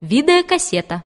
видеокассета.